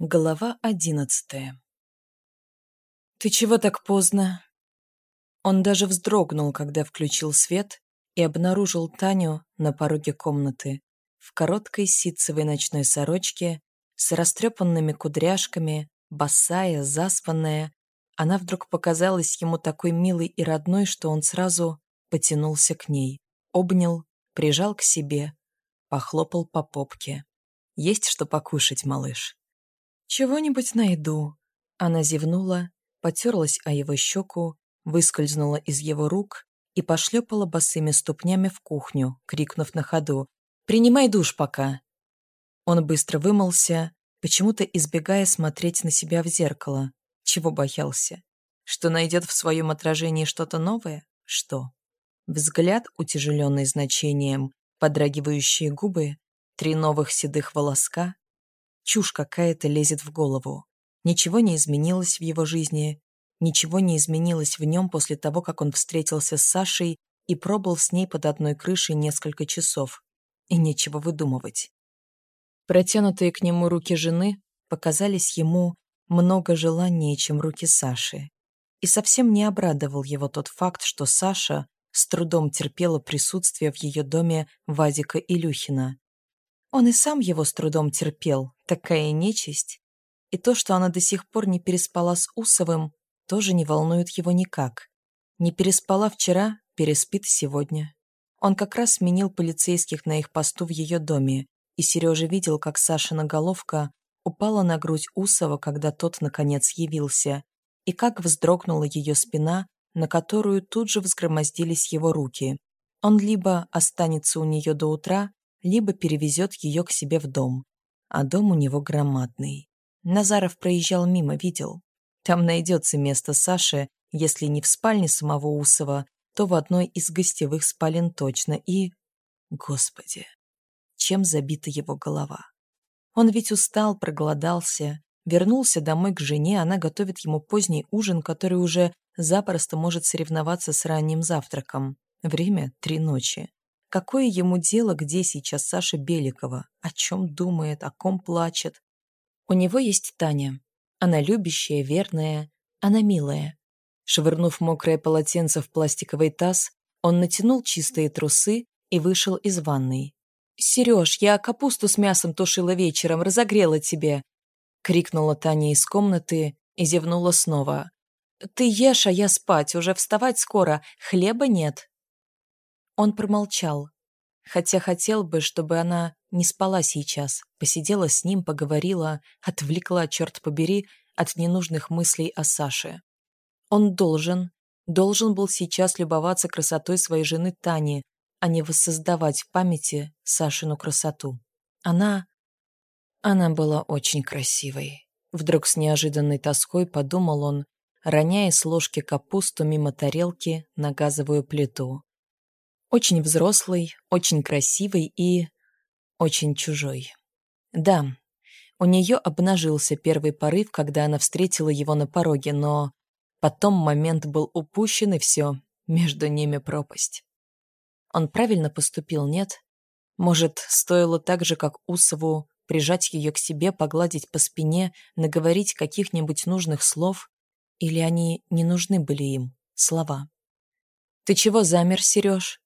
Глава одиннадцатая «Ты чего так поздно?» Он даже вздрогнул, когда включил свет и обнаружил Таню на пороге комнаты в короткой ситцевой ночной сорочке с растрепанными кудряшками, босая, заспанная. Она вдруг показалась ему такой милой и родной, что он сразу потянулся к ней, обнял, прижал к себе, похлопал по попке. «Есть что покушать, малыш?» «Чего-нибудь найду». Она зевнула, потерлась о его щеку, выскользнула из его рук и пошлепала босыми ступнями в кухню, крикнув на ходу «Принимай душ пока!». Он быстро вымылся, почему-то избегая смотреть на себя в зеркало. Чего боялся? Что найдет в своем отражении что-то новое? Что? Взгляд, утяжеленный значением, подрагивающие губы, три новых седых волоска, Чушь какая-то лезет в голову. Ничего не изменилось в его жизни, ничего не изменилось в нем после того, как он встретился с Сашей и пробыл с ней под одной крышей несколько часов. И нечего выдумывать. Протянутые к нему руки жены показались ему много желаннее, чем руки Саши. И совсем не обрадовал его тот факт, что Саша с трудом терпела присутствие в ее доме Вадика Илюхина. Он и сам его с трудом терпел, такая нечисть. И то, что она до сих пор не переспала с Усовым, тоже не волнует его никак. Не переспала вчера, переспит сегодня. Он как раз сменил полицейских на их посту в ее доме, и Сережа видел, как Сашина головка упала на грудь Усова, когда тот, наконец, явился, и как вздрогнула ее спина, на которую тут же взгромоздились его руки. Он либо останется у нее до утра, либо перевезет ее к себе в дом. А дом у него громадный. Назаров проезжал мимо, видел. Там найдется место Саши, если не в спальне самого Усова, то в одной из гостевых спален точно. И... Господи, чем забита его голова? Он ведь устал, проголодался, вернулся домой к жене, она готовит ему поздний ужин, который уже запросто может соревноваться с ранним завтраком. Время — три ночи. Какое ему дело, где сейчас Саша Беликова, о чем думает, о ком плачет? У него есть Таня. Она любящая, верная, она милая. Швырнув мокрое полотенце в пластиковый таз, он натянул чистые трусы и вышел из ванной. «Сереж, я капусту с мясом тушила вечером, разогрела тебе!» — крикнула Таня из комнаты и зевнула снова. «Ты ешь, а я спать, уже вставать скоро, хлеба нет!» Он промолчал, хотя хотел бы, чтобы она не спала сейчас, посидела с ним, поговорила, отвлекла, черт побери, от ненужных мыслей о Саше. Он должен, должен был сейчас любоваться красотой своей жены Тани, а не воссоздавать в памяти Сашину красоту. Она... Она была очень красивой. Вдруг с неожиданной тоской подумал он, роняя с ложки капусту мимо тарелки на газовую плиту. Очень взрослый, очень красивый и... очень чужой. Да, у нее обнажился первый порыв, когда она встретила его на пороге, но потом момент был упущен, и все, между ними пропасть. Он правильно поступил, нет? Может, стоило так же, как Усову, прижать ее к себе, погладить по спине, наговорить каких-нибудь нужных слов? Или они не нужны были им, слова? «Ты чего замер, Сереж?»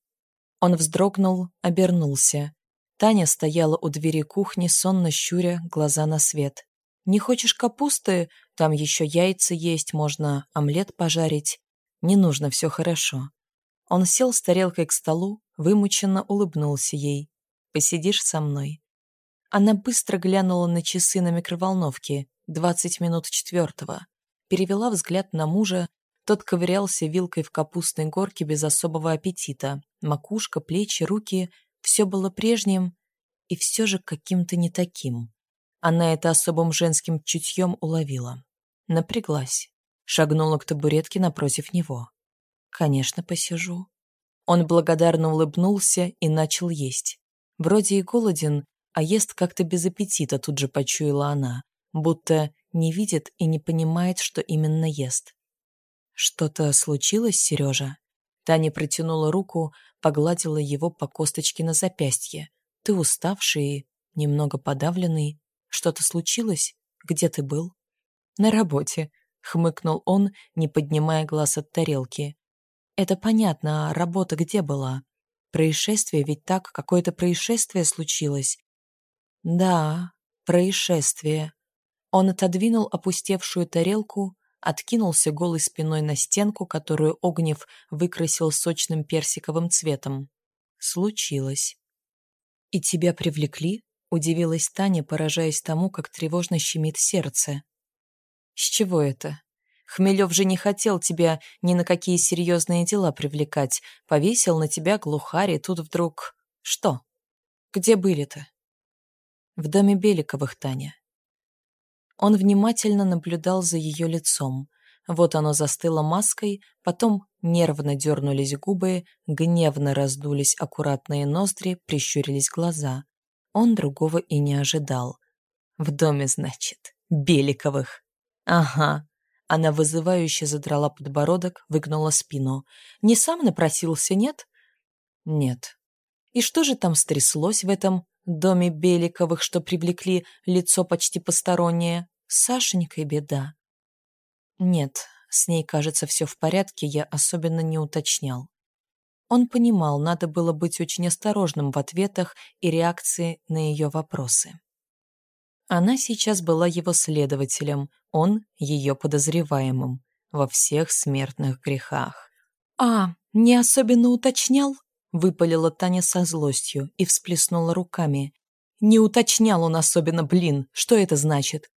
Он вздрогнул, обернулся. Таня стояла у двери кухни, сонно щуря глаза на свет. «Не хочешь капусты? Там еще яйца есть, можно омлет пожарить. Не нужно, все хорошо». Он сел с тарелкой к столу, вымученно улыбнулся ей. «Посидишь со мной?» Она быстро глянула на часы на микроволновке, двадцать минут четвертого. Перевела взгляд на мужа, тот ковырялся вилкой в капустной горке без особого аппетита. Макушка, плечи, руки — все было прежним и все же каким-то не таким. Она это особым женским чутьем уловила. Напряглась. Шагнула к табуретке напротив него. «Конечно, посижу». Он благодарно улыбнулся и начал есть. Вроде и голоден, а ест как-то без аппетита, тут же почуяла она, будто не видит и не понимает, что именно ест. «Что-то случилось, Сережа?» Таня протянула руку, погладила его по косточке на запястье. «Ты уставший немного подавленный. Что-то случилось? Где ты был?» «На работе», — хмыкнул он, не поднимая глаз от тарелки. «Это понятно, а работа где была? Происшествие ведь так, какое-то происшествие случилось». «Да, происшествие». Он отодвинул опустевшую тарелку, откинулся голой спиной на стенку, которую Огнев выкрасил сочным персиковым цветом. Случилось. «И тебя привлекли?» — удивилась Таня, поражаясь тому, как тревожно щемит сердце. «С чего это? Хмелев же не хотел тебя ни на какие серьезные дела привлекать, повесил на тебя глухарь, и тут вдруг... Что? Где были-то?» «В доме Беликовых, Таня». Он внимательно наблюдал за ее лицом. Вот оно застыло маской, потом Нервно дернулись губы, гневно раздулись аккуратные ноздри, прищурились глаза. Он другого и не ожидал. В доме, значит, Беликовых. Ага. Она вызывающе задрала подбородок, выгнула спину. Не сам напросился, нет? Нет. И что же там стряслось в этом доме Беликовых, что привлекли лицо почти постороннее? С Сашенькой беда. Нет, с ней, кажется, все в порядке, я особенно не уточнял. Он понимал, надо было быть очень осторожным в ответах и реакции на ее вопросы. Она сейчас была его следователем, он ее подозреваемым во всех смертных грехах. «А, не особенно уточнял?» — выпалила Таня со злостью и всплеснула руками. «Не уточнял он особенно, блин, что это значит?»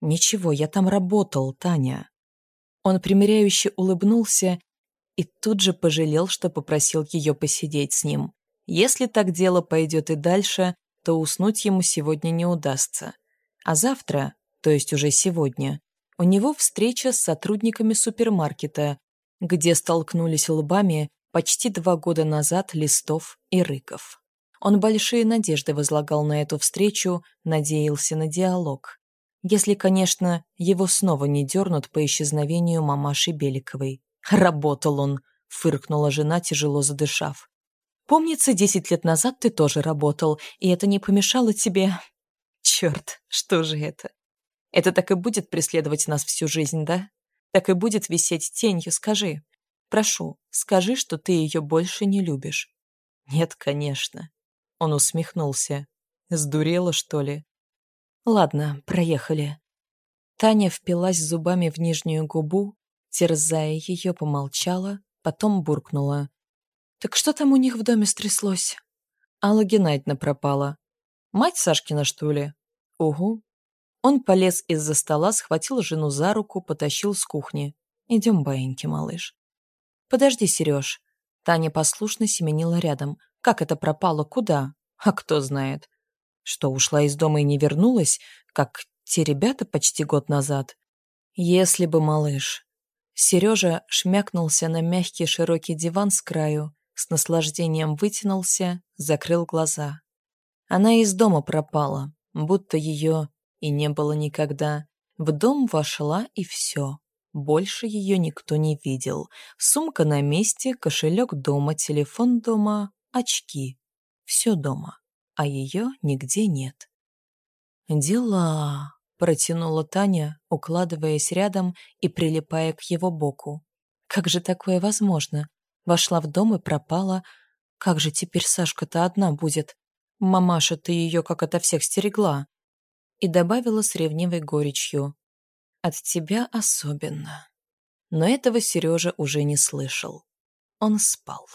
«Ничего, я там работал, Таня. Он примиряюще улыбнулся и тут же пожалел, что попросил ее посидеть с ним. Если так дело пойдет и дальше, то уснуть ему сегодня не удастся. А завтра, то есть уже сегодня, у него встреча с сотрудниками супермаркета, где столкнулись лбами почти два года назад Листов и Рыков. Он большие надежды возлагал на эту встречу, надеялся на диалог. Если, конечно, его снова не дернут по исчезновению мамаши Беликовой. «Работал он», — фыркнула жена, тяжело задышав. «Помнится, десять лет назад ты тоже работал, и это не помешало тебе...» «Черт, что же это? Это так и будет преследовать нас всю жизнь, да? Так и будет висеть тенью, скажи. Прошу, скажи, что ты ее больше не любишь». «Нет, конечно». Он усмехнулся. «Сдурела, что ли? Ладно, проехали. Таня впилась зубами в нижнюю губу, терзая ее, помолчала, потом буркнула. «Так что там у них в доме стряслось?» Алла Геннадьевна пропала. «Мать Сашкина, что ли?» «Угу». Он полез из-за стола, схватил жену за руку, потащил с кухни. «Идем, баиньки, малыш». «Подожди, Сереж». Таня послушно семенила рядом. «Как это пропало? Куда? А кто знает?» Что, ушла из дома и не вернулась, как те ребята почти год назад? Если бы, малыш. Сережа шмякнулся на мягкий широкий диван с краю, с наслаждением вытянулся, закрыл глаза. Она из дома пропала, будто ее и не было никогда. В дом вошла и все. Больше ее никто не видел. Сумка на месте, кошелек дома, телефон дома, очки. Все дома а ее нигде нет. «Дела», — протянула Таня, укладываясь рядом и прилипая к его боку. «Как же такое возможно? Вошла в дом и пропала. Как же теперь Сашка-то одна будет? Мамаша, ты ее как ото всех стерегла». И добавила с ревнивой горечью. «От тебя особенно». Но этого Сережа уже не слышал. Он спал.